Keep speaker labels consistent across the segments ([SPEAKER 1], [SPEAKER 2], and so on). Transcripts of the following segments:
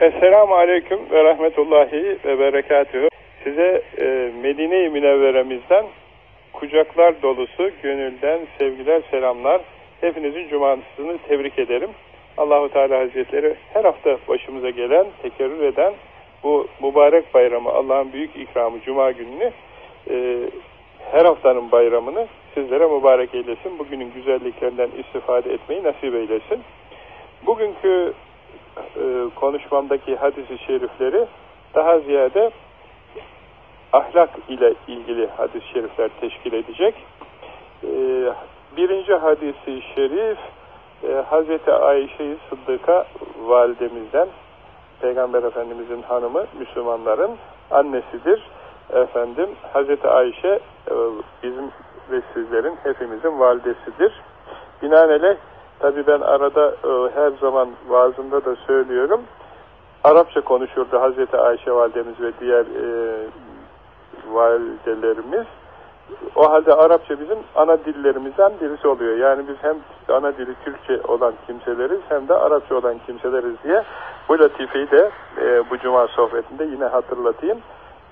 [SPEAKER 1] Esselamu Aleyküm ve Rahmetullahi ve Berekatühü. Size e, Medine-i Münevveremizden kucaklar dolusu gönülden sevgiler, selamlar. Hepinizin cumasını tebrik ederim. Allahu Teala Hazretleri her hafta başımıza gelen, tekerrür eden bu mübarek bayramı, Allah'ın büyük ikramı Cuma gününü, e, her haftanın bayramını sizlere mübarek eylesin. Bugünün güzelliklerinden istifade etmeyi nasip eylesin. Bugünkü e, konuşmamdaki hadisi şerifleri daha ziyade ahlak ile ilgili hadis-i şerifler teşkil edecek. E, birinci hadisi şerif e, Hazreti Ayşe-i Sıddık'a validemizden Peygamber Efendimizin hanımı Müslümanların annesidir. Efendim Hazreti Ayşe e, bizim ve sizlerin hepimizin validesidir. Binaenaleyh Tabi ben arada e, her zaman vaazımda da söylüyorum. Arapça konuşurdu Hazreti Ayşe validemiz ve diğer e, validelerimiz. O halde Arapça bizim ana dillerimizden birisi oluyor. Yani biz hem ana dili Türkçe olan kimseleriz hem de Arapça olan kimseleriz diye bu latifeyi de e, bu cuma sohbetinde yine hatırlatayım.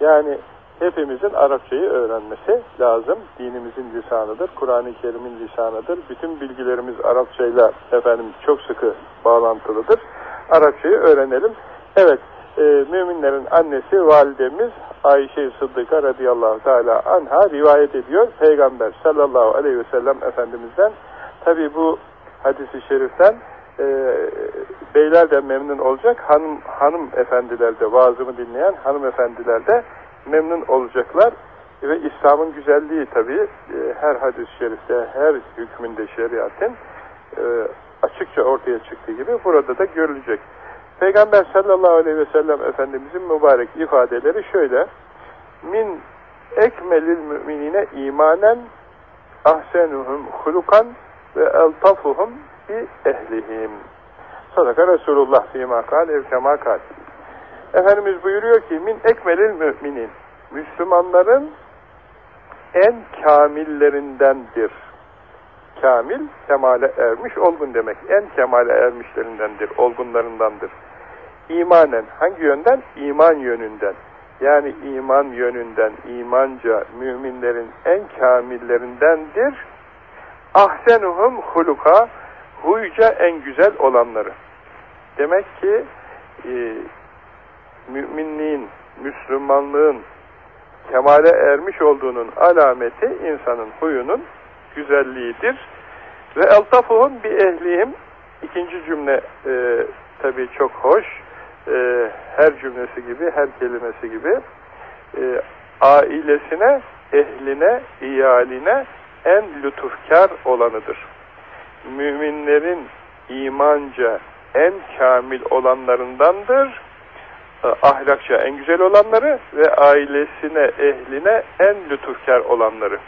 [SPEAKER 1] Yani hepimizin Arapçayı öğrenmesi lazım. Dinimizin lisanıdır, Kur'an-ı Kerim'in lisanıdır. Bütün bilgilerimiz Arapçayla efendim çok sıkı bağlantılıdır. Arapçayı öğrenelim. Evet, e, müminlerin annesi validemiz Ayşe Sıddıka radıyallahu teala anha rivayet ediyor. Peygamber sallallahu aleyhi ve sellem Efendimiz'den. Tabi bu hadisi şeriften e, beyler de memnun olacak. Hanım, hanım efendiler de vaazımı dinleyen hanımefendiler de memnun olacaklar. Ve İslam'ın güzelliği tabi e, her hadis-i şerifte, her hükmünde şeriatın e, açıkça ortaya çıktığı gibi burada da görülecek. Peygamber sallallahu aleyhi ve sellem Efendimizin mübarek ifadeleri şöyle. Min ekmelil müminine imanen ahsenuhum hulukan ve eltafuhum bi ehlihim. Sadaka Resulullah fîmâ kal evkemâ kal. Efendimiz buyuruyor ki min ekmelil müminin Müslümanların en kamillerindendir. Kamil, kemale ermiş, olgun demek. En kemale ermişlerindendir, olgunlarındandır. İmanen, hangi yönden? İman yönünden. Yani iman yönünden, imanca müminlerin en kamillerindendir. Ahsenuhum huluka, huyca en güzel olanları. Demek ki e, müminliğin, Müslümanlığın kemale ermiş olduğunun alameti insanın huyunun güzelliğidir. Ve eltafuhum bi ehlihim ikinci cümle e, tabi çok hoş. E, her cümlesi gibi, her kelimesi gibi e, ailesine, ehline, iyaline en lütufkar olanıdır. Müminlerin imanca en kamil olanlarındandır ahlakça en güzel olanları ve ailesine, ehline en lütufkar olanları.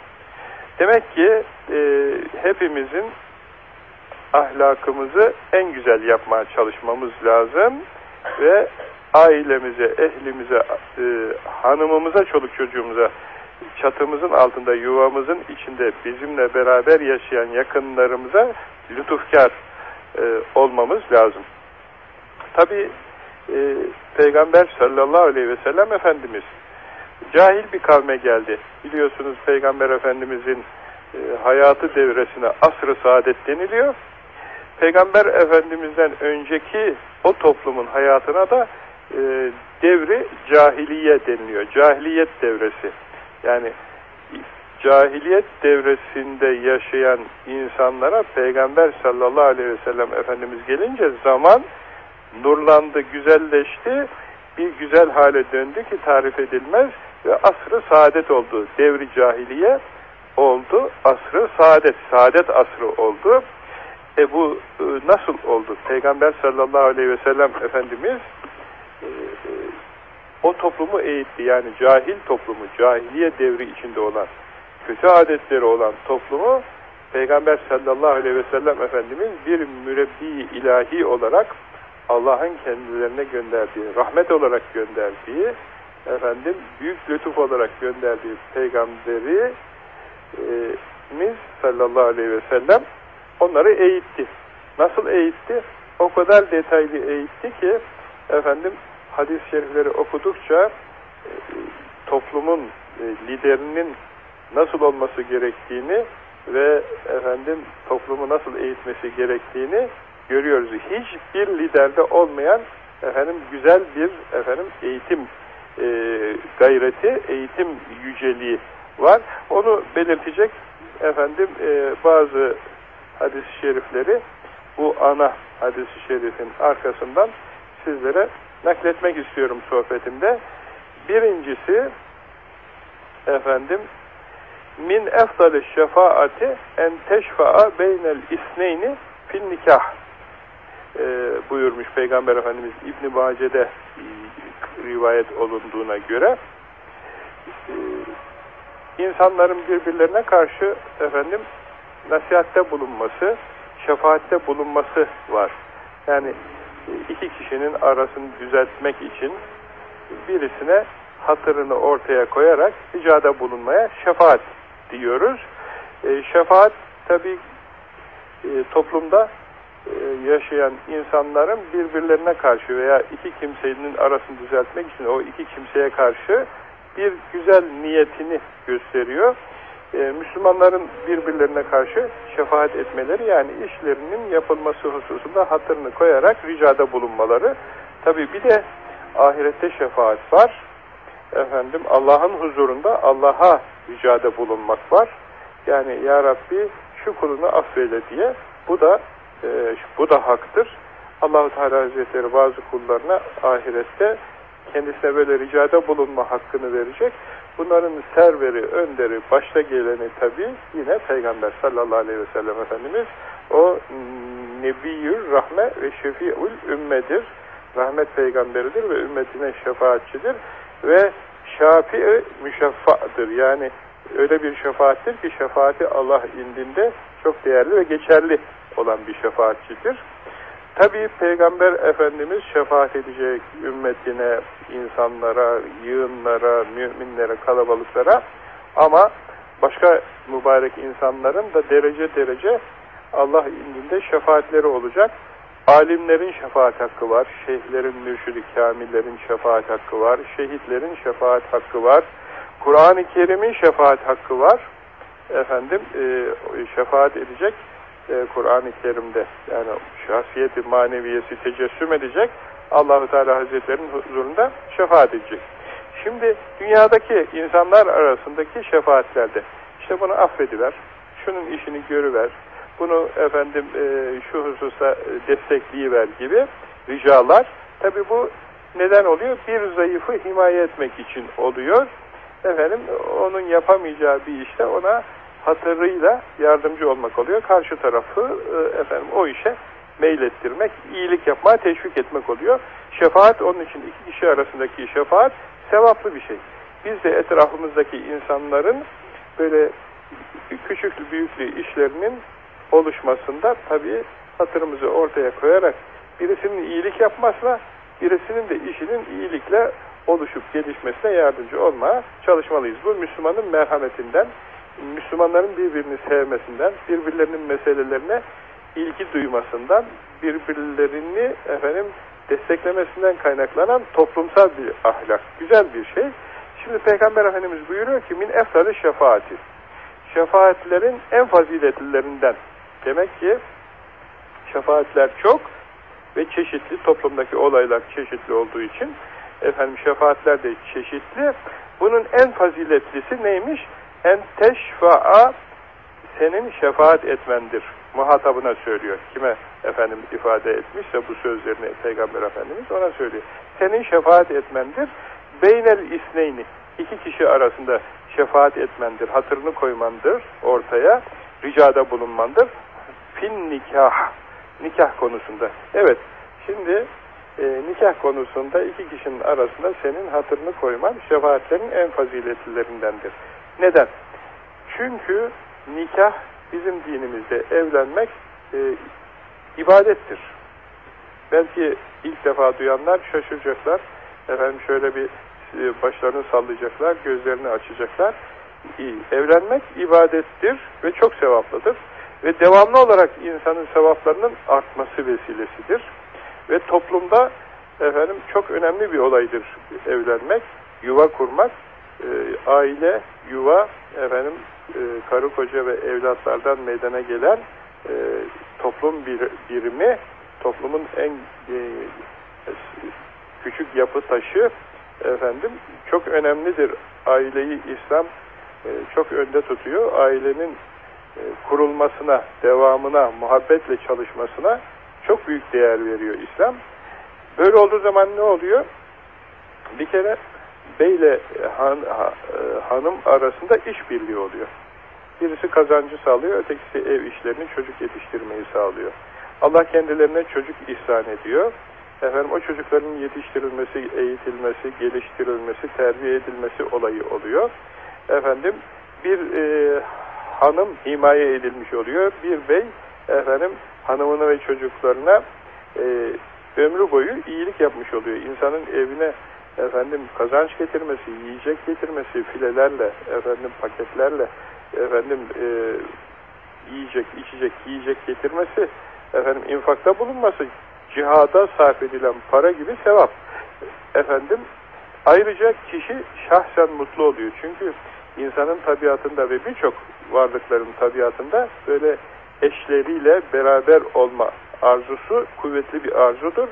[SPEAKER 1] Demek ki e, hepimizin ahlakımızı en güzel yapmaya çalışmamız lazım ve ailemize, ehlimize, e, hanımımıza, çoluk çocuğumuza, çatımızın altında, yuvamızın içinde bizimle beraber yaşayan yakınlarımıza lütufkar e, olmamız lazım. Tabi e, Peygamber sallallahu aleyhi ve sellem Efendimiz cahil bir kavme geldi. Biliyorsunuz Peygamber Efendimizin e, hayatı devresine asr-ı saadet deniliyor. Peygamber Efendimiz'den önceki o toplumun hayatına da e, devri cahiliye deniliyor. Cahiliyet devresi. Yani cahiliyet devresinde yaşayan insanlara Peygamber sallallahu aleyhi ve sellem Efendimiz gelince zaman nurlandı, güzelleşti, bir güzel hale döndü ki tarif edilmez ve asrı saadet oldu. Devri cahiliye oldu, asrı saadet, saadet asrı oldu. E bu e, nasıl oldu? Peygamber sallallahu aleyhi ve sellem Efendimiz e, o toplumu eğitti. Yani cahil toplumu, cahiliye devri içinde olan, kötü adetleri olan toplumu Peygamber sallallahu aleyhi ve sellem Efendimiz bir mürebbi ilahi olarak Allah'ın kendilerine gönderdiği, rahmet olarak gönderdiği, efendim büyük lütuf olarak gönderdiği peygamberi e, sallallahu aleyhi ve sellem onları eğitti. Nasıl eğitti? O kadar detaylı eğitti ki efendim hadis-i şerifleri okudukça toplumun liderinin nasıl olması gerektiğini ve efendim toplumu nasıl eğitmesi gerektiğini görüyoruz. Hiçbir liderde olmayan efendim güzel bir efendim eğitim e, gayreti, eğitim yüceliği var. Onu belirtecek efendim e, bazı hadis-i şerifleri bu ana hadis-i şerifin arkasından sizlere nakletmek istiyorum sohbetimde. Birincisi efendim min efdali şefaati en teşfa'a beynel isneyni fin nikah e, buyurmuş Peygamber Efendimiz İbn-i Mace'de e, rivayet olunduğuna göre e, insanların birbirlerine karşı efendim nasihatte bulunması, şefaatte bulunması var. Yani e, iki kişinin arasını düzeltmek için birisine hatırını ortaya koyarak ricada bulunmaya şefaat diyoruz. E, şefaat tabi e, toplumda yaşayan insanların birbirlerine karşı veya iki kimsenin arasını düzeltmek için o iki kimseye karşı bir güzel niyetini gösteriyor. Ee, Müslümanların birbirlerine karşı şefaat etmeleri yani işlerinin yapılması hususunda hatırını koyarak ricada bulunmaları. Tabi bir de ahirette şefaat var. Efendim Allah'ın huzurunda Allah'a ricada bulunmak var. Yani Ya Rabbi şu kulunu affeyle diye bu da e, bu da haktır. Allahu Teala Hazretleri bazı kullarına ahirette kendisine böyle ricada bulunma hakkını verecek. Bunların serveri, önderi, başta geleni tabi yine Peygamber sallallahu aleyhi ve sellem Efendimiz o Nebiyyül Rahme ve Şefi'ül Ümmedir. Rahmet peygamberidir ve ümmetine şefaatçidir. Ve şafi müşeffa'dır. Yani öyle bir şefaattir ki şefaati Allah indinde çok değerli ve geçerli olan bir şefaatçidir. Tabi Peygamber Efendimiz şefaat edecek ümmetine, insanlara, yığınlara, müminlere, kalabalıklara ama başka mübarek insanların da derece derece Allah indinde şefaatleri olacak. Alimlerin şefaat hakkı var, şeyhlerin, mürşidi kamillerin şefaat hakkı var, şehitlerin şefaat hakkı var, Kur'an-ı Kerim'in şefaat hakkı var. Efendim, e, şefaat edecek e, Kur'an-ı Kerim'de yani şahsiyeti maneviyesi tecessüm edecek Allahu Teala Hazretlerinin huzurunda şefaat edecek. Şimdi dünyadaki insanlar arasındaki şefaatlerde işte bunu affediver, şunun işini görüver, bunu efendim e, şu hususa destekleyiver gibi ricalar. Tabi bu neden oluyor? Bir zayıfı himaye etmek için oluyor. Efendim onun yapamayacağı bir işte ona hatırıyla yardımcı olmak oluyor. Karşı tarafı e, efendim o işe meylettirmek, iyilik yapmaya teşvik etmek oluyor. Şefaat onun için iki kişi arasındaki şefaat sevaplı bir şey. Biz de etrafımızdaki insanların böyle küçüklü büyüklü işlerinin oluşmasında tabii hatırımızı ortaya koyarak birisinin iyilik yapmasına, birisinin de işinin iyilikle oluşup gelişmesine yardımcı olmaya çalışmalıyız. Bu Müslümanın merhametinden, Müslümanların birbirini sevmesinden, birbirlerinin meselelerine ilgi duymasından, birbirlerini efendim desteklemesinden kaynaklanan toplumsal bir ahlak. Güzel bir şey. Şimdi Peygamber Efendimiz buyuruyor ki min eftalı şefaati. Şefaatlerin en faziletlilerinden. Demek ki şefaatler çok ve çeşitli toplumdaki olaylar çeşitli olduğu için efendim şefaatler de çeşitli. Bunun en faziletlisi neymiş? En teşfa'a senin şefaat etmendir. Muhatabına söylüyor. Kime efendim ifade etmişse bu sözlerini Peygamber Efendimiz ona söylüyor. Senin şefaat etmendir. Beynel isneyni. iki kişi arasında şefaat etmendir. Hatırını koymandır ortaya. Ricada bulunmandır. Fin nikah. Nikah konusunda. Evet. Şimdi e, nikah konusunda iki kişinin arasında senin hatırını koyman şefaatlerin en faziletlilerindendir. Neden? Çünkü nikah bizim dinimizde evlenmek e, ibadettir. Belki ilk defa duyanlar şaşıracaklar. Efendim şöyle bir e, başlarını sallayacaklar, gözlerini açacaklar. E, evlenmek ibadettir ve çok sevaplıdır. Ve devamlı olarak insanın sevaplarının artması vesilesidir. Ve toplumda efendim çok önemli bir olaydır evlenmek, yuva kurmak, e, aile, yuva, efendim e, karı koca ve evlatlardan meydana gelen e, toplum bir, birimi, toplumun en e, küçük yapı taşı efendim çok önemlidir. Aileyi İslam e, çok önde tutuyor. Ailenin e, kurulmasına, devamına, muhabbetle çalışmasına çok büyük değer veriyor İslam. Böyle olduğu zaman ne oluyor? Bir kere beyle han, ha, e, hanım arasında işbirliği oluyor. Birisi kazancı sağlıyor, ötekisi ev işlerini, çocuk yetiştirmeyi sağlıyor. Allah kendilerine çocuk ihsan ediyor. Efendim o çocukların yetiştirilmesi, eğitilmesi, geliştirilmesi, terbiye edilmesi olayı oluyor. Efendim bir e, hanım himaye edilmiş oluyor. Bir bey efendim hanımına ve çocuklarına e, ömrü boyu iyilik yapmış oluyor. İnsanın evine efendim kazanç getirmesi, yiyecek getirmesi, filelerle, efendim paketlerle, efendim e, yiyecek, içecek, yiyecek getirmesi, efendim infakta bulunması, cihada sarf edilen para gibi sevap. Efendim ayrıca kişi şahsen mutlu oluyor. Çünkü insanın tabiatında ve birçok varlıkların tabiatında böyle eşleriyle beraber olma arzusu kuvvetli bir arzudur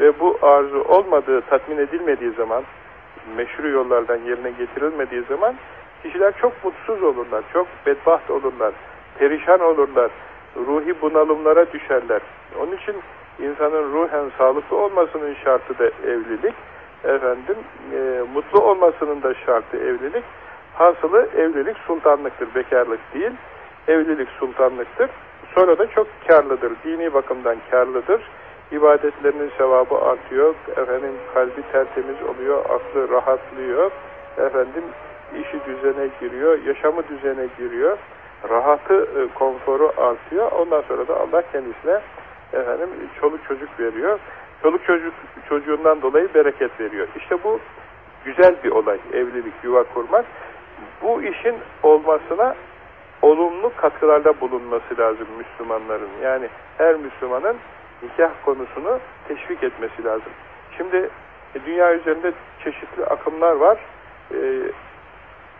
[SPEAKER 1] ve bu arzu olmadığı, tatmin edilmediği zaman, meşru yollardan yerine getirilmediği zaman kişiler çok mutsuz olurlar, çok bedbaht olurlar, perişan olurlar, ruhi bunalımlara düşerler. Onun için insanın ruhen sağlıklı olmasının şartı da evlilik, efendim e, mutlu olmasının da şartı evlilik. Hasılı evlilik sultanlıktır, bekarlık değil. Evlilik sultanlıktır. Sonra da çok karlıdır, dini bakımdan karlıdır ibadetlerinin sevabı artıyor, efendim kalbi tertemiz oluyor, aklı rahatlıyor, efendim işi düzene giriyor, yaşamı düzene giriyor, rahatı, e, konforu artıyor. Ondan sonra da Allah kendisine efendim çoluk çocuk veriyor. Çoluk çocuk çocuğundan dolayı bereket veriyor. İşte bu güzel bir olay, evlilik, yuva kurmak. Bu işin olmasına olumlu katkılarda bulunması lazım Müslümanların. Yani her Müslümanın nikah konusunu teşvik etmesi lazım. Şimdi e, dünya üzerinde çeşitli akımlar var. E,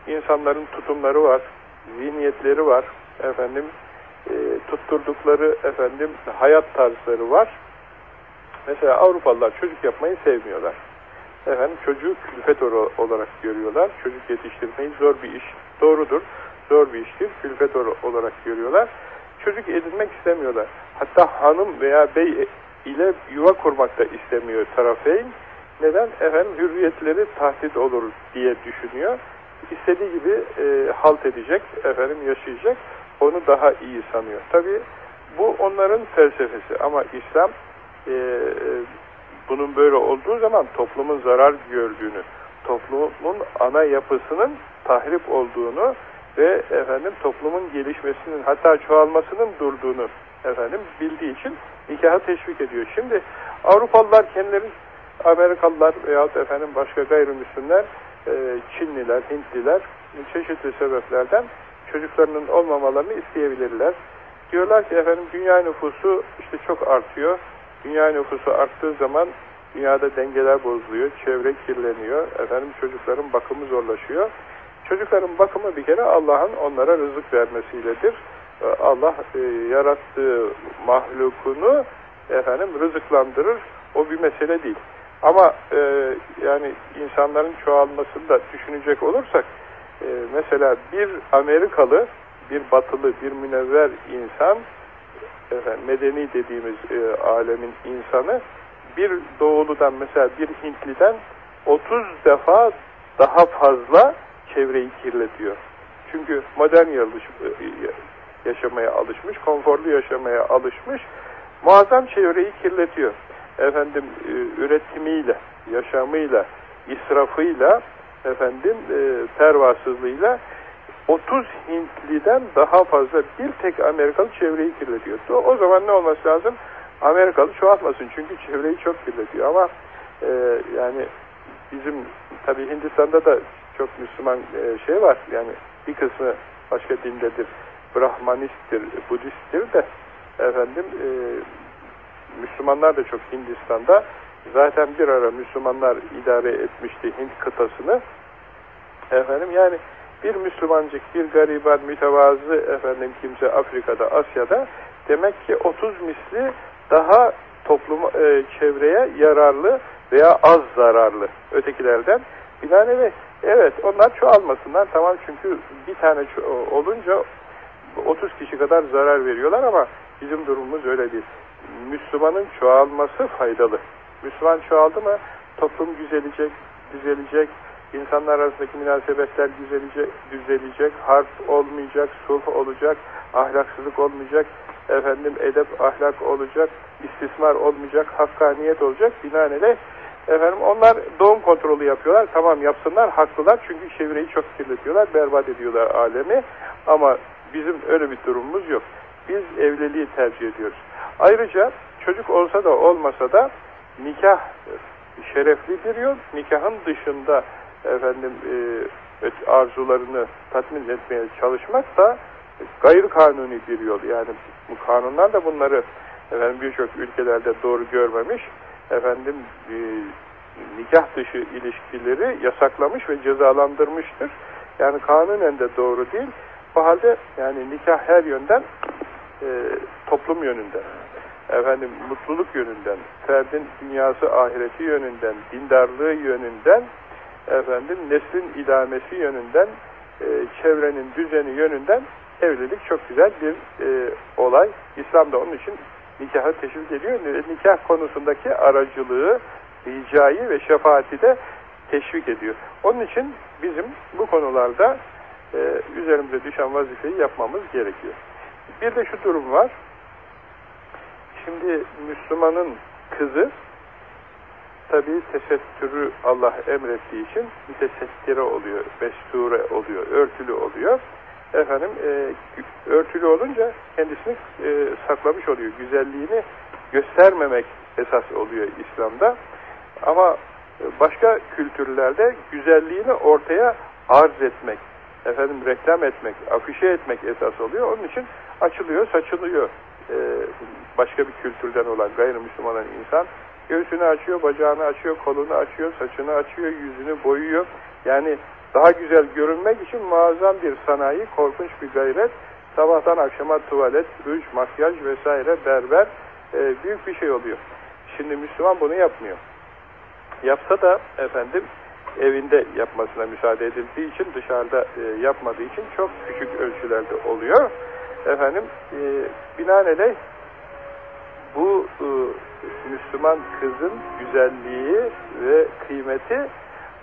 [SPEAKER 1] insanların tutumları var, zihniyetleri var, efendim e, tutturdukları efendim hayat tarzları var. Mesela Avrupalılar çocuk yapmayı sevmiyorlar. Efendim çocuğu külfet olarak görüyorlar. Çocuk yetiştirmeyi zor bir iş. Doğrudur. Zor bir iştir. Külfet olarak görüyorlar. Çocuk edinmek istemiyorlar. Hatta hanım veya bey ile yuva kurmak da istemiyor tarafeyn. Neden? Efendim hürriyetleri tahdit olur diye düşünüyor. İstediği gibi e, halt edecek, efendim yaşayacak. Onu daha iyi sanıyor. Tabi bu onların felsefesi ama İslam e, bunun böyle olduğu zaman toplumun zarar gördüğünü, toplumun ana yapısının tahrip olduğunu ve efendim toplumun gelişmesinin hatta çoğalmasının durduğunu efendim bildiği için nikahı teşvik ediyor. Şimdi Avrupalılar kendileri Amerikalılar veyahut efendim başka gayrimüslimler e, Çinliler, Hintliler çeşitli sebeplerden çocuklarının olmamalarını isteyebilirler. Diyorlar ki efendim dünya nüfusu işte çok artıyor. Dünya nüfusu arttığı zaman dünyada dengeler bozuluyor, çevre kirleniyor, efendim çocukların bakımı zorlaşıyor. Çocukların bakımı bir kere Allah'ın onlara rızık vermesiyledir. Ee, Allah e, yarattığı mahlukunu efendim rızıklandırır. O bir mesele değil. Ama e, yani insanların çoğalmasını da düşünecek olursak e, mesela bir Amerikalı, bir batılı, bir münevver insan efendim, medeni dediğimiz e, alemin insanı bir doğuludan mesela bir Hintliden 30 defa daha fazla çevreyi kirletiyor. Çünkü modern yaşamaya alışmış, konforlu yaşamaya alışmış, muazzam çevreyi kirletiyor. Efendim e, üretimiyle, yaşamıyla, israfıyla, efendim e, pervasızlığıyla 30 Hintliden daha fazla bir tek Amerikalı çevreyi kirletiyor. O zaman ne olması lazım? Amerikalı çoğaltmasın çünkü çevreyi çok kirletiyor ama e, yani bizim tabi Hindistan'da da çok Müslüman e, şey var yani bir kısmı başka dindedir Brahmanisttir, Budisttir de efendim e, Müslümanlar da çok Hindistan'da Zaten bir ara Müslümanlar idare etmişti Hint kıtasını. Efendim yani bir Müslümancık, bir gariban, mütevazı efendim kimse Afrika'da, Asya'da demek ki 30 misli daha toplum e, çevreye yararlı veya az zararlı ötekilerden. Binaenaleyh evet onlar çoğalmasınlar tamam çünkü bir tane olunca 30 kişi kadar zarar veriyorlar ama bizim durumumuz öyle değil. Müslümanın çoğalması faydalı. Müslüman çoğaldı mı toplum düzelecek, düzelecek, insanlar arasındaki münasebetler düzelecek, düzelecek, harp olmayacak, sulh olacak, ahlaksızlık olmayacak, efendim edep, ahlak olacak, istismar olmayacak, hakkaniyet olacak. Binaenaleyh efendim onlar doğum kontrolü yapıyorlar. Tamam yapsınlar, haklılar çünkü çevreyi çok kirletiyorlar, berbat ediyorlar alemi. Ama bizim öyle bir durumumuz yok. Biz evliliği tercih ediyoruz. Ayrıca çocuk olsa da olmasa da nikah şerefli bir yol. Nikahın dışında efendim e, arzularını tatmin etmeye çalışmak da gayri kanuni bir yol. Yani bu kanunlar da bunları efendim birçok ülkelerde doğru görmemiş. Efendim e, nikah dışı ilişkileri yasaklamış ve cezalandırmıştır. Yani kanunen de doğru değil. Bu halde yani nikah her yönden e, toplum yönünden, efendim mutluluk yönünden, ferdin dünyası ahireti yönünden, dindarlığı yönünden, efendim neslin idamesi yönünden, e, çevrenin düzeni yönünden evlilik çok güzel bir e, olay. İslam da onun için nikahı teşvik ediyor. Nikah konusundaki aracılığı, ricayı ve şefaati de teşvik ediyor. Onun için bizim bu konularda e, üzerimize düşen vazifeyi yapmamız gerekiyor. Bir de şu durum var. Şimdi Müslümanın kızı tabi tesettürü Allah emrettiği için mütesettire oluyor, mesture oluyor, örtülü oluyor. Efendim e, örtülü olunca kendisini e, saklamış oluyor. Güzelliğini göstermemek esas oluyor İslam'da. Ama başka kültürlerde güzelliğini ortaya arz etmek, efendim reklam etmek, afişe etmek esas oluyor. Onun için açılıyor, saçılıyor. Ee, başka bir kültürden olan gayrimüslim olan insan göğsünü açıyor, bacağını açıyor, kolunu açıyor, saçını açıyor, yüzünü boyuyor. Yani daha güzel görünmek için muazzam bir sanayi, korkunç bir gayret. Sabahtan akşama tuvalet, ruj, makyaj vesaire, berber e, büyük bir şey oluyor. Şimdi Müslüman bunu yapmıyor. Yapsa da efendim evinde yapmasına müsaade edildiği için dışarıda e, yapmadığı için çok küçük ölçülerde oluyor. Efendim e, binaenaleyh bu e, Müslüman kızın güzelliği ve kıymeti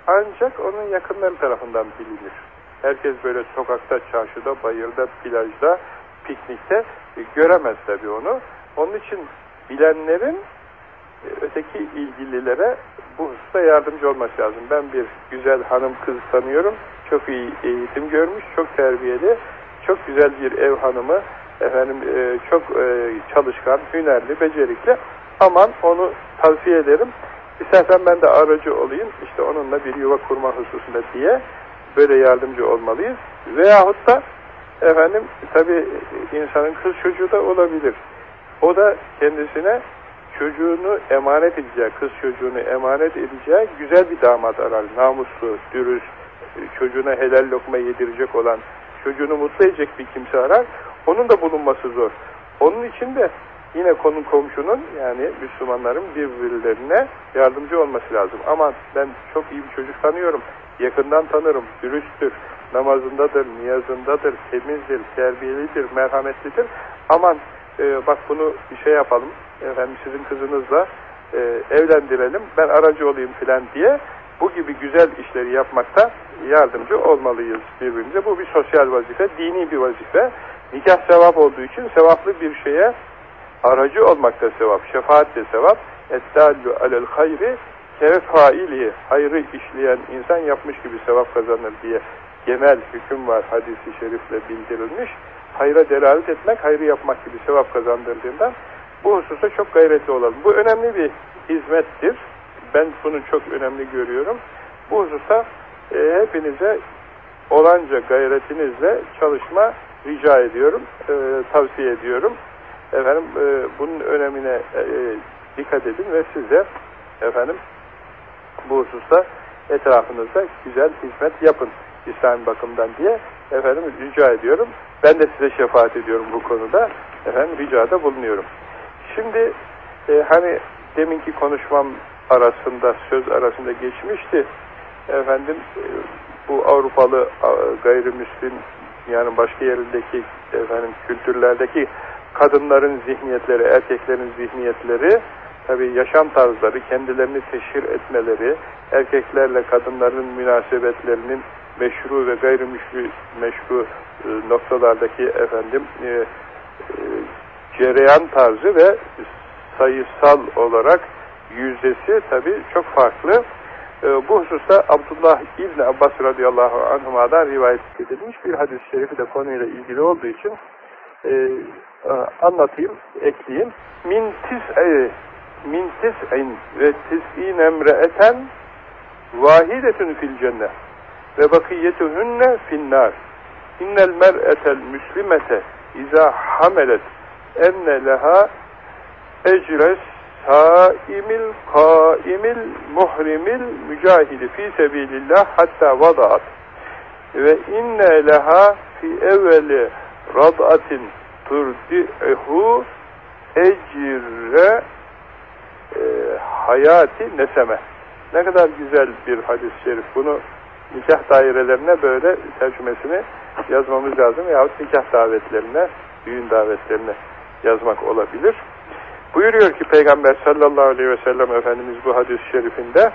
[SPEAKER 1] ancak onun yakınları tarafından bilinir. Herkes böyle sokakta, çarşıda, bayırda, plajda, piknikte e, göremez tabii onu. Onun için bilenlerin e, öteki ilgililere bu hususta yardımcı olması lazım. Ben bir güzel hanım kız tanıyorum. Çok iyi eğitim görmüş, çok terbiyeli, çok güzel bir ev hanımı, efendim e, çok çalışkan, hünerli, becerikli. Aman onu tavsiye ederim. İstersen ben de aracı olayım, işte onunla bir yuva kurma hususunda diye böyle yardımcı olmalıyız. Veyahut da efendim tabi insanın kız çocuğu da olabilir. O da kendisine çocuğunu emanet edeceği, kız çocuğunu emanet edeceği güzel bir damat arar. Namuslu, dürüst, çocuğuna helal lokma yedirecek olan, çocuğunu mutlu edecek bir kimse arar. Onun da bulunması zor. Onun için de yine konu komşunun yani Müslümanların birbirlerine yardımcı olması lazım. Ama ben çok iyi bir çocuk tanıyorum. Yakından tanırım. Dürüsttür. Namazındadır, niyazındadır, temizdir, terbiyelidir, merhametlidir. Aman e, bak bunu bir şey yapalım. Efendim sizin kızınızla e, evlendirelim. Ben aracı olayım filan diye bu gibi güzel işleri yapmakta yardımcı olmalıyız birbirimize. Bu bir sosyal vazife, dini bir vazife. Nikah sevap olduğu için sevaplı bir şeye aracı olmak da sevap, şefaat de sevap. Eddallu alel hayri kefaili hayrı işleyen insan yapmış gibi sevap kazanır diye genel hüküm var hadisi şerifle bildirilmiş. Hayra delalet etmek, hayrı yapmak gibi sevap kazandırdığından bu hususta çok gayretli olalım. Bu önemli bir hizmettir. Ben bunu çok önemli görüyorum. Bu hususta e, hepinize olanca gayretinizle çalışma rica ediyorum, e, tavsiye ediyorum. Efendim e, bunun önemine e, dikkat edin ve siz de efendim bu hususta etrafınızda güzel hizmet yapın İslami bakımdan diye efendim rica ediyorum. Ben de size şefaat ediyorum bu konuda. Efendim ricada bulunuyorum. Şimdi e, hani deminki konuşmam arasında, söz arasında geçmişti. Efendim e, bu Avrupalı gayrimüslim yani başka yerindeki efendim kültürlerdeki kadınların zihniyetleri, erkeklerin zihniyetleri tabi yaşam tarzları, kendilerini teşhir etmeleri, erkeklerle kadınların münasebetlerinin meşru ve gayrimüslim meşru e, noktalardaki efendim e, e, cereyan tarzı ve sayısal olarak yüzdesi tabi çok farklı. E, bu hususta Abdullah İbni Abbas radıyallahu anhuma'dan rivayet edilmiş bir hadis-i şerifi de konuyla ilgili olduğu için e, anlatayım, ekleyeyim. Min tis'e min tis'in ve tis'in emre'eten vahidetün fil cennet ve bakiyetuhunne finnar. İnnel mer'etel müslimete izâ hamelet enne leha ecres saimil kaimil muhrimil mücahidi fi sebilillah hatta vadaat ve inne leha fi evveli rad'atin turdi'hu ecre e, hayati neseme. Ne kadar güzel bir hadis-i şerif. Bunu nikah dairelerine böyle tercümesini yazmamız lazım yahut nikah davetlerine, düğün davetlerine yazmak olabilir. Buyuruyor ki Peygamber sallallahu aleyhi ve sellem Efendimiz bu hadis-i şerifinde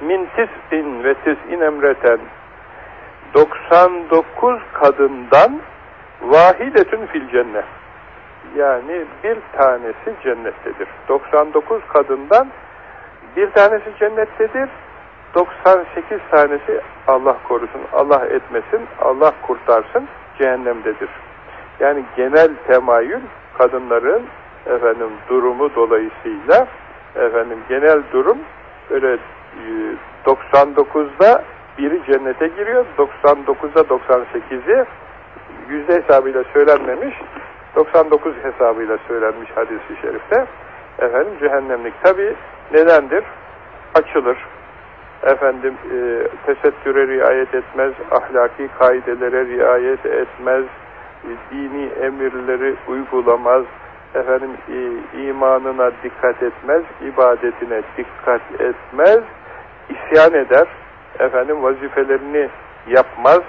[SPEAKER 1] min tis'in ve tis'in emreten 99 kadından vahidetün fil cennet. Yani bir tanesi cennettedir. 99 kadından bir tanesi cennettedir. 98 tanesi Allah korusun, Allah etmesin, Allah kurtarsın cehennemdedir. Yani genel temayül kadınların efendim durumu dolayısıyla efendim genel durum öyle 99'da e, biri cennete giriyor, 99'da 98'i yüzde hesabıyla söylenmemiş, 99 hesabıyla söylenmiş hadisi şerifte. Efendim cehennemlik tabi nedendir? Açılır. Efendim e, tesettüre riayet etmez, ahlaki kaidelere riayet etmez, e, dini emirleri uygulamaz, efendim imanına dikkat etmez, ibadetine dikkat etmez, isyan eder, efendim vazifelerini yapmaz,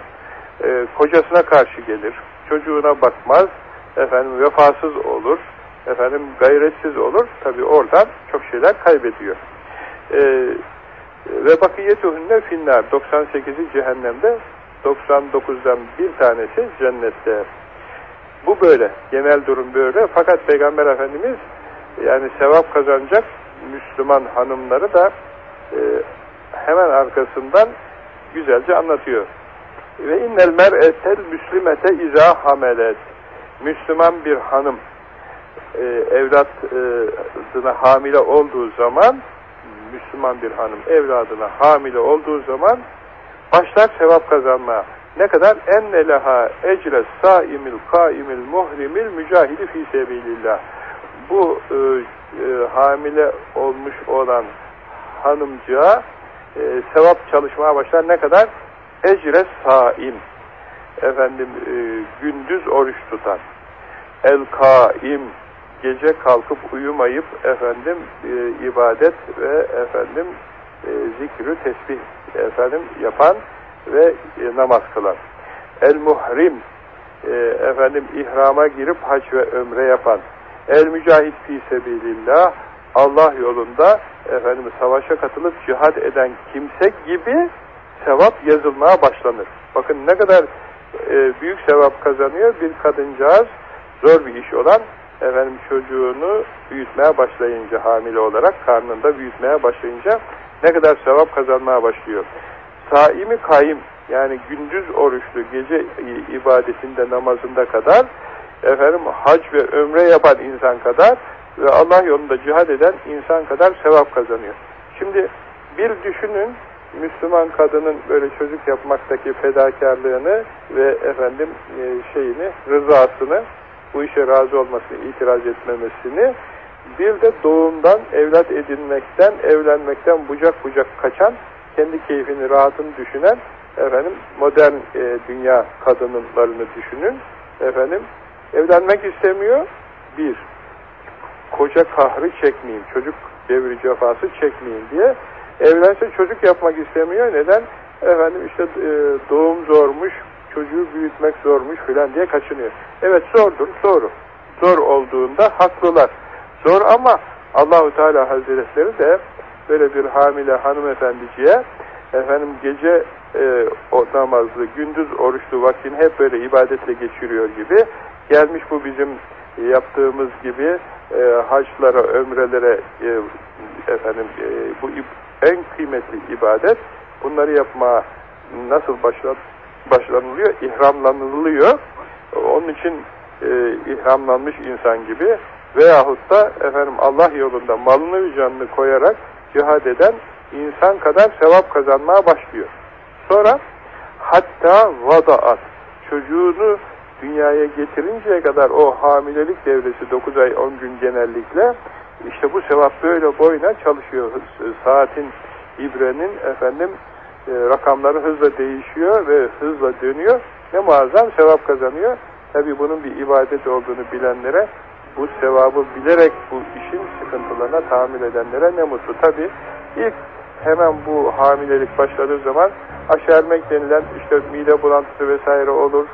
[SPEAKER 1] e, kocasına karşı gelir, çocuğuna bakmaz, efendim vefasız olur, efendim gayretsiz olur. Tabi oradan çok şeyler kaybediyor. E, ve bakiyetuhunne finnar 98'i cehennemde 99'dan bir tanesi cennette. Bu böyle. Genel durum böyle. Fakat Peygamber Efendimiz yani sevap kazanacak Müslüman hanımları da e, hemen arkasından güzelce anlatıyor. Ve innel mer'etel müslimete izâ hamelet. Müslüman bir hanım e, evladına hamile olduğu zaman Müslüman bir hanım evladına hamile olduğu zaman başlar sevap kazanmaya. Ne kadar? Enne leha ecre saimil kaimil muhrimil mücahidi fi sebilillah. Bu e, e, hamile olmuş olan hanımcığa e, sevap çalışmaya başlar. Ne kadar? Ecre saim. Efendim e, gündüz oruç tutan. El kaim gece kalkıp uyumayıp efendim e, ibadet ve efendim e, zikrü tesbih efendim yapan ve e, namaz kılan. El muhrim e, efendim ihrama girip hac ve ömre yapan. El mücahit fi sebilillah Allah yolunda efendim savaşa katılıp cihad eden kimse gibi sevap yazılmaya başlanır. Bakın ne kadar e, büyük sevap kazanıyor bir kadıncağız zor bir iş olan efendim çocuğunu büyütmeye başlayınca hamile olarak karnında büyütmeye başlayınca ne kadar sevap kazanmaya başlıyor. Saimi kayım yani gündüz oruçlu gece ibadetinde namazında kadar efendim hac ve ömre yapan insan kadar ve Allah yolunda cihad eden insan kadar sevap kazanıyor. Şimdi bir düşünün Müslüman kadının böyle çocuk yapmaktaki fedakarlığını ve efendim e, şeyini, rızasını, bu işe razı olmasını, itiraz etmemesini Bir de doğumdan, evlat edinmekten, evlenmekten bucak bucak kaçan, kendi keyfini, rahatını düşünen, efendim modern e, dünya kadınlarını düşünün. Efendim evlenmek istemiyor. Bir, koca kahrı çekmeyeyim, çocuk devri cefası çekmeyeyim diye. Evlense çocuk yapmak istemiyor. Neden? Efendim işte e, doğum zormuş, çocuğu büyütmek zormuş filan diye kaçınıyor. Evet zordur, doğru. Zor olduğunda haklılar. Zor ama Allahu Teala Hazretleri de böyle bir hamile hanımefendiciye efendim gece e, o namazlı, gündüz oruçlu vaktini hep böyle ibadetle geçiriyor gibi gelmiş bu bizim yaptığımız gibi e, haçlara, ömrelere e, efendim e, bu en kıymetli ibadet bunları yapmaya nasıl başla, başlanılıyor? İhramlanılıyor. Onun için e, ihramlanmış insan gibi veyahut da efendim Allah yolunda malını ve canını koyarak cihad eden insan kadar sevap kazanmaya başlıyor. Sonra hatta vadaat çocuğunu dünyaya getirinceye kadar o hamilelik devresi 9 ay 10 gün genellikle işte bu sevap böyle boyuna çalışıyor. Saatin, ibrenin efendim e, rakamları hızla değişiyor ve hızla dönüyor. Ne muazzam sevap kazanıyor. Tabi bunun bir ibadet olduğunu bilenlere bu sevabı bilerek bu işin sıkıntılarına tahammül edenlere ne mutlu. Tabi ilk hemen bu hamilelik başladığı zaman aşermek denilen işte mide bulantısı vesaire olur.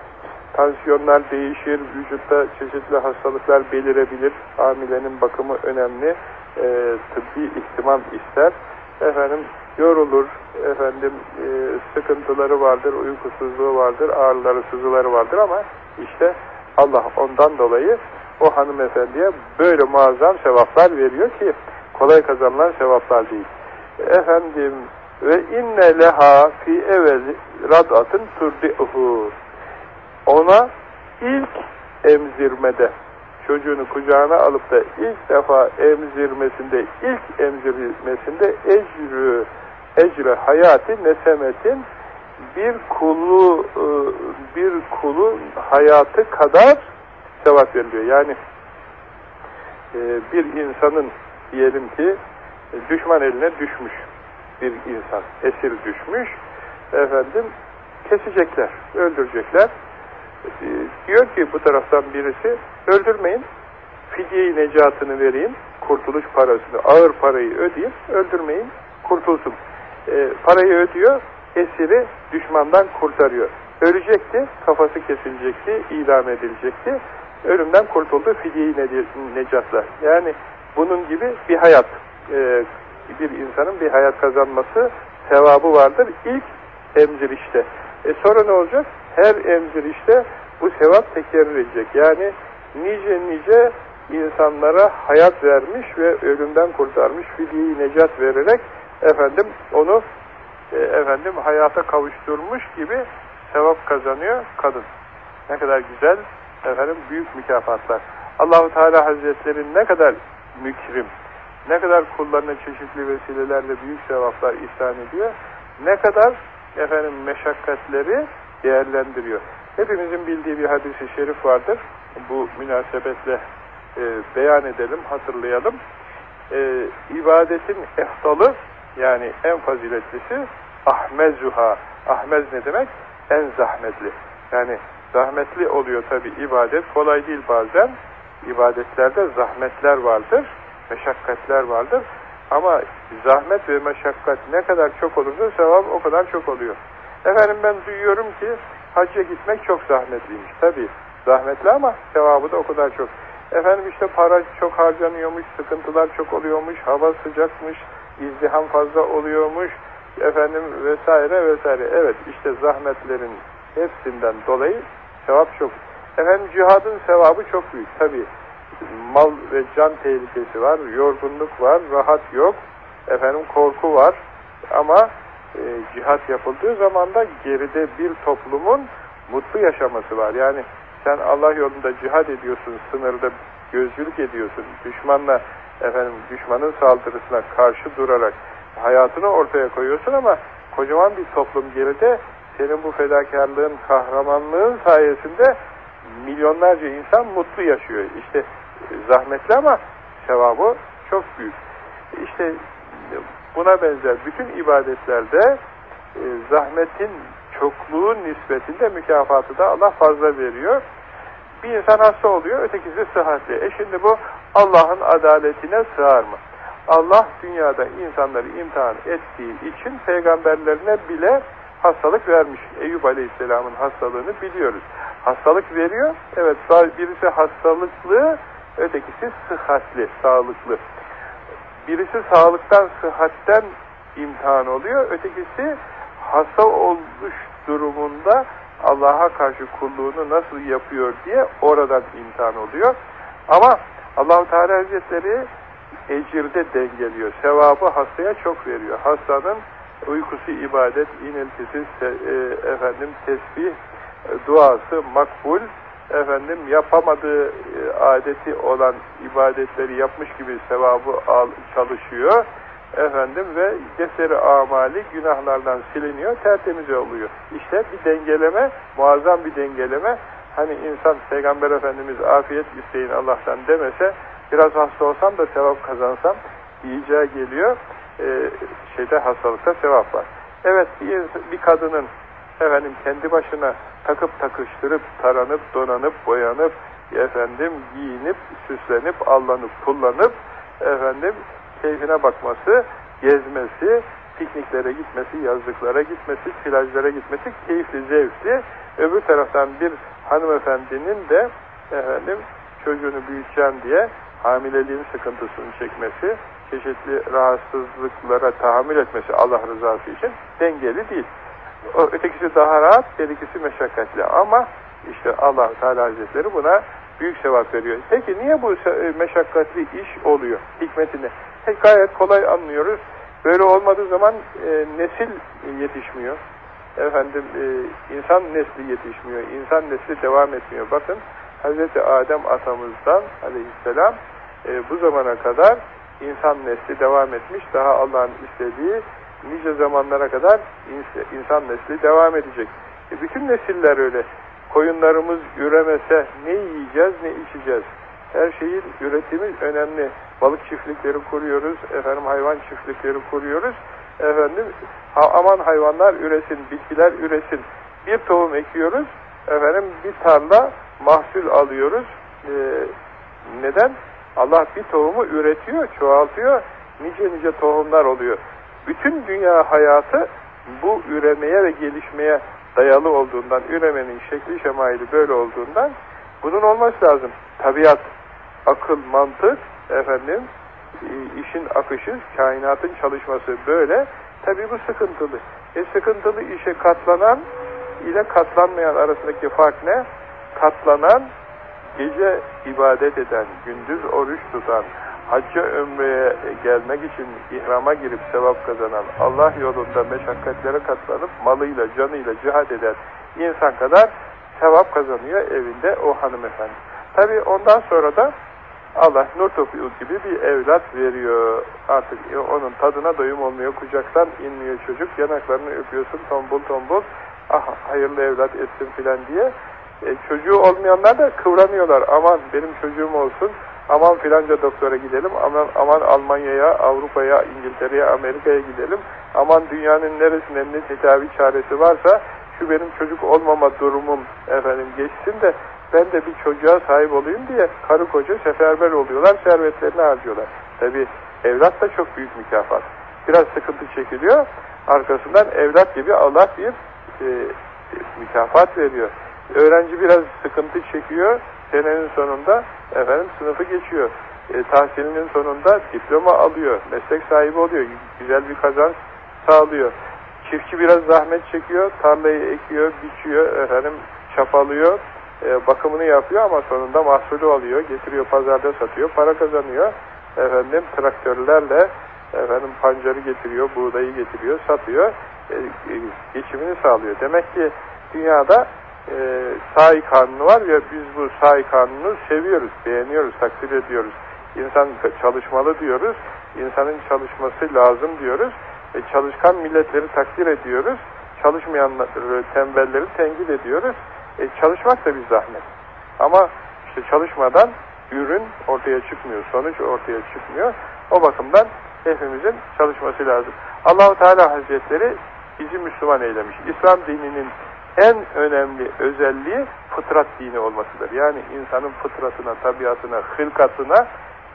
[SPEAKER 1] Tansiyonlar değişir, vücutta çeşitli hastalıklar belirebilir. Hamilenin bakımı önemli. E, tıbbi ihtimam ister. Efendim yorulur, efendim e, sıkıntıları vardır, uykusuzluğu vardır, ağrıları, sızıları vardır ama işte Allah ondan dolayı o hanımefendiye böyle muazzam sevaplar veriyor ki kolay kazanılan sevaplar değil. Efendim ve inne leha fi evveli radatın turdi'uhu ona ilk emzirmede çocuğunu kucağına alıp da ilk defa emzirmesinde ilk emzirmesinde ecrü ecre hayati nesemetin bir kulu e, bir kulun hayatı kadar sevap veriliyor. Yani e, bir insanın diyelim ki düşman eline düşmüş bir insan, esir düşmüş, efendim kesecekler, öldürecekler. E, diyor ki bu taraftan birisi, öldürmeyin, fidyeyi necatını vereyim, kurtuluş parasını, ağır parayı ödeyip öldürmeyin, kurtulsun. E, parayı ödüyor, esiri düşmandan kurtarıyor. Ölecekti, kafası kesilecekti, idam edilecekti. Ölümden kurtuldu fidyeyi necatla. Yani bunun gibi bir hayat, e, bir insanın bir hayat kazanması sevabı vardır. İlk emzirişte. E sonra ne olacak? Her emzirişte bu sevap tekerrür edecek. Yani nice nice insanlara hayat vermiş ve ölümden kurtarmış, fidyeyi necat vererek efendim onu e, efendim hayata kavuşturmuş gibi sevap kazanıyor kadın. Ne kadar güzel efendim büyük mükafatlar. Allahu Teala Hazretleri ne kadar mükrim, ne kadar kullarına çeşitli vesilelerle büyük sevaplar ihsan ediyor, ne kadar efendim meşakkatleri değerlendiriyor. Hepimizin bildiği bir hadisi şerif vardır. Bu münasebetle e, beyan edelim, hatırlayalım. E, ibadetin ehtalı yani en faziletlisi ahmezuha. Ahmez ne demek? En zahmetli. Yani zahmetli oluyor tabi ibadet. Kolay değil bazen. İbadetlerde zahmetler vardır, meşakkatler vardır. Ama zahmet ve meşakkat ne kadar çok olursa sevap o kadar çok oluyor. Efendim ben duyuyorum ki hacca gitmek çok zahmetliymiş. Tabi zahmetli ama sevabı da o kadar çok. Efendim işte para çok harcanıyormuş, sıkıntılar çok oluyormuş, hava sıcakmış, izdiham fazla oluyormuş, efendim vesaire vesaire. Evet işte zahmetlerin hepsinden dolayı sevap çok. Efendim cihadın sevabı çok büyük. Tabi mal ve can tehlikesi var, yorgunluk var, rahat yok, efendim korku var. Ama e, cihat yapıldığı zaman da geride bir toplumun mutlu yaşaması var. Yani sen Allah yolunda cihad ediyorsun, sınırda gözcülük ediyorsun, düşmanla efendim düşmanın saldırısına karşı durarak hayatını ortaya koyuyorsun ama kocaman bir toplum geride senin bu fedakarlığın, kahramanlığın sayesinde milyonlarca insan mutlu yaşıyor. İşte zahmetli ama sevabı çok büyük. İşte buna benzer bütün ibadetlerde e, zahmetin çokluğu nispetinde mükafatı da Allah fazla veriyor. Bir insan hasta oluyor, ötekisi sıhhatli. E şimdi bu Allah'ın adaletine sığar mı? Allah dünyada insanları imtihan ettiği için peygamberlerine bile hastalık vermiş. Eyüp Aleyhisselam'ın hastalığını biliyoruz. Hastalık veriyor. Evet birisi hastalıklı, ötekisi sıhhatli, sağlıklı. Birisi sağlıktan, sıhhatten imtihan oluyor. Ötekisi hasta olmuş durumunda Allah'a karşı kulluğunu nasıl yapıyor diye oradan imtihan oluyor. Ama Allahu Teala Hazretleri ecirde dengeliyor. Sevabı hastaya çok veriyor. Hastanın uykusu ibadet, iniltisi e, efendim tesbih, e, duası makbul, efendim yapamadığı e, adeti olan ibadetleri yapmış gibi sevabı al, çalışıyor efendim ve ceseri amali günahlardan siliniyor, tertemiz oluyor. İşte bir dengeleme, muazzam bir dengeleme. Hani insan Peygamber Efendimiz afiyet isteyin Allah'tan demese, biraz hasta olsam da sevap kazansam diyeceği geliyor. Ee, şeyde hastalıkta sevap var. Evet bir, bir kadının efendim kendi başına takıp takıştırıp, taranıp, donanıp, boyanıp, efendim giyinip, süslenip, allanıp, kullanıp, efendim keyfine bakması, gezmesi, pikniklere gitmesi, yazlıklara gitmesi, plajlara gitmesi keyifli, zevkli. Öbür taraftan bir hanımefendinin de efendim çocuğunu büyüteceğim diye hamileliğin sıkıntısını çekmesi, çeşitli rahatsızlıklara tahammül etmesi Allah rızası için dengeli değil. Ötekisi daha rahat, berikisi meşakkatli ama işte allah Teala Hazretleri buna büyük sevap veriyor. Peki niye bu meşakkatli iş oluyor? Hikmetini. Peki gayet kolay anlıyoruz. Böyle olmadığı zaman e, nesil yetişmiyor. Efendim e, insan nesli yetişmiyor. İnsan nesli devam etmiyor. Bakın Hz. Adem atamızdan aleyhisselam e, bu zamana kadar insan nesli devam etmiş. Daha Allah'ın istediği nice zamanlara kadar insan nesli devam edecek. E, bütün nesiller öyle. Koyunlarımız üremese ne yiyeceğiz ne içeceğiz. Her şeyin üretimi önemli. Balık çiftlikleri kuruyoruz, efendim hayvan çiftlikleri kuruyoruz. Efendim ha, aman hayvanlar üresin, bitkiler üresin. Bir tohum ekiyoruz, efendim bir tarla mahsul alıyoruz. Ee, neden? Allah bir tohumu üretiyor, çoğaltıyor, nice nice tohumlar oluyor. Bütün dünya hayatı bu üremeye ve gelişmeye dayalı olduğundan, üremenin şekli şemaili böyle olduğundan bunun olması lazım. Tabiat, akıl, mantık, efendim, e, işin akışı, kainatın çalışması böyle. Tabi bu sıkıntılı. E sıkıntılı işe katlanan ile katlanmayan arasındaki fark ne? Katlanan, gece ibadet eden, gündüz oruç tutan, hacca ömreye gelmek için ihrama girip sevap kazanan, Allah yolunda meşakkatlere katlanıp malıyla, canıyla cihad eden insan kadar sevap kazanıyor evinde o hanımefendi. Tabi ondan sonra da Allah nur topu gibi bir evlat veriyor. Artık onun tadına doyum olmuyor. Kucaktan inmiyor çocuk. Yanaklarını öpüyorsun tombul tombul. Ah hayırlı evlat etsin filan diye. E, çocuğu olmayanlar da kıvranıyorlar. Aman benim çocuğum olsun. Aman filanca doktora gidelim. Aman, aman Almanya'ya, Avrupa'ya, İngiltere'ye, Amerika'ya gidelim. Aman dünyanın neresinde ne tedavi çaresi varsa şu benim çocuk olmama durumum efendim geçsin de ben de bir çocuğa sahip olayım diye karı koca seferber oluyorlar, servetlerini harcıyorlar. Tabi evlat da çok büyük mükafat. Biraz sıkıntı çekiliyor, arkasından evlat gibi Allah bir e, mükafat veriyor. Öğrenci biraz sıkıntı çekiyor, senenin sonunda efendim sınıfı geçiyor. E, tahsilinin sonunda diploma alıyor, meslek sahibi oluyor, güzel bir kazanç sağlıyor. Çiftçi biraz zahmet çekiyor, tarlayı ekiyor, biçiyor, efendim çapalıyor, e, bakımını yapıyor ama sonunda mahsulü alıyor, getiriyor pazarda satıyor, para kazanıyor. Efendim traktörlerle efendim pancarı getiriyor, buğdayı getiriyor, satıyor, e, e, geçimini sağlıyor. Demek ki dünyada e, sahi kanunu var ve biz bu sahi kanunu seviyoruz, beğeniyoruz, takdir ediyoruz. İnsan çalışmalı diyoruz, insanın çalışması lazım diyoruz. E, çalışkan milletleri takdir ediyoruz, çalışmayanları, tembelleri tenkit ediyoruz. E, çalışmak da bir zahmet. Ama işte çalışmadan ürün ortaya çıkmıyor, sonuç ortaya çıkmıyor. O bakımdan hepimizin çalışması lazım. Allahu Teala Hazretleri bizi Müslüman eylemiş. İslam dininin en önemli özelliği fıtrat dini olmasıdır. Yani insanın fıtratına, tabiatına, hılkatına,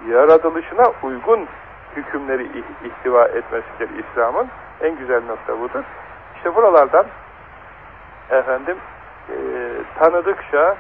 [SPEAKER 1] yaratılışına uygun hükümleri ihtiva etmesidir İslam'ın. En güzel nokta budur. İşte buralardan efendim e, tanıdıkça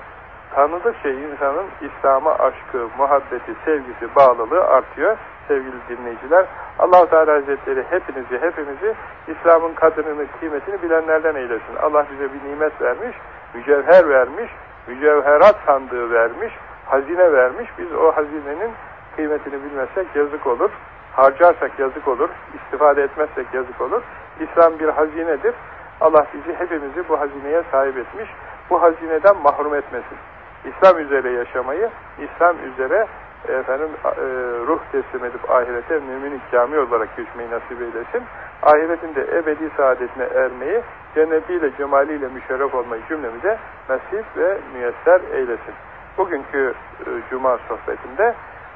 [SPEAKER 1] tanıdıkça insanın İslam'a aşkı, muhabbeti, sevgisi, bağlılığı artıyor sevgili dinleyiciler. allah Teala Hazretleri hepinizi, hepimizi İslam'ın kadrını, kıymetini bilenlerden eylesin. Allah bize bir nimet vermiş, mücevher vermiş, mücevherat sandığı vermiş, hazine vermiş. Biz o hazinenin kıymetini bilmezsek yazık olur. Harcarsak yazık olur, istifade etmezsek yazık olur. İslam bir hazinedir. Allah bizi hepimizi bu hazineye sahip etmiş. Bu hazineden mahrum etmesin. İslam üzere yaşamayı, İslam üzere efendim e, ruh teslim edip ahirete mümin cami olarak geçmeyi nasip eylesin. Ahiretinde ebedi saadetine ermeyi, cennetiyle, cemaliyle müşerref olmayı cümlemize nasip ve müyesser eylesin. Bugünkü e, cuma sohbetinde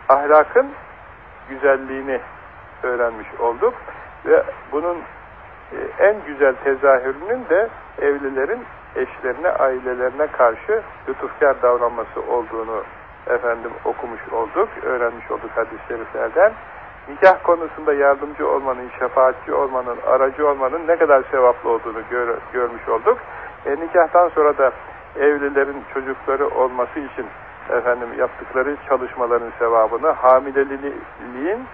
[SPEAKER 1] ahlakın güzelliğini öğrenmiş olduk ve bunun e, en güzel tezahürünün de evlilerin eşlerine, ailelerine karşı lütufkar davranması olduğunu efendim okumuş olduk, öğrenmiş olduk hadis-i şeriflerden. Nikah konusunda yardımcı olmanın, şefaatçi olmanın, aracı olmanın ne kadar sevaplı olduğunu gör, görmüş olduk. E, nikahtan sonra da evlilerin çocukları olması için efendim yaptıkları çalışmaların sevabını, hamileliğin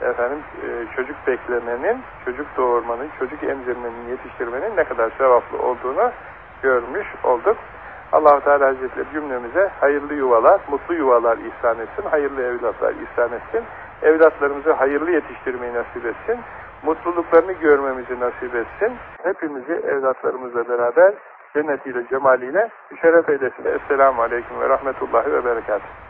[SPEAKER 1] efendim e, çocuk beklemenin, çocuk doğurmanın, çocuk emzirmenin, yetiştirmenin ne kadar sevaplı olduğunu görmüş olduk. Allah Teala Hazretleri cümlemize hayırlı yuvalar, mutlu yuvalar ihsan etsin, hayırlı evlatlar ihsan etsin. Evlatlarımızı hayırlı yetiştirmeyi nasip etsin. Mutluluklarını görmemizi nasip etsin. Hepimizi evlatlarımızla beraber cennetiyle, cemaliyle şeref eylesin. Esselamu Aleyküm ve Rahmetullahi ve Berekatuhu.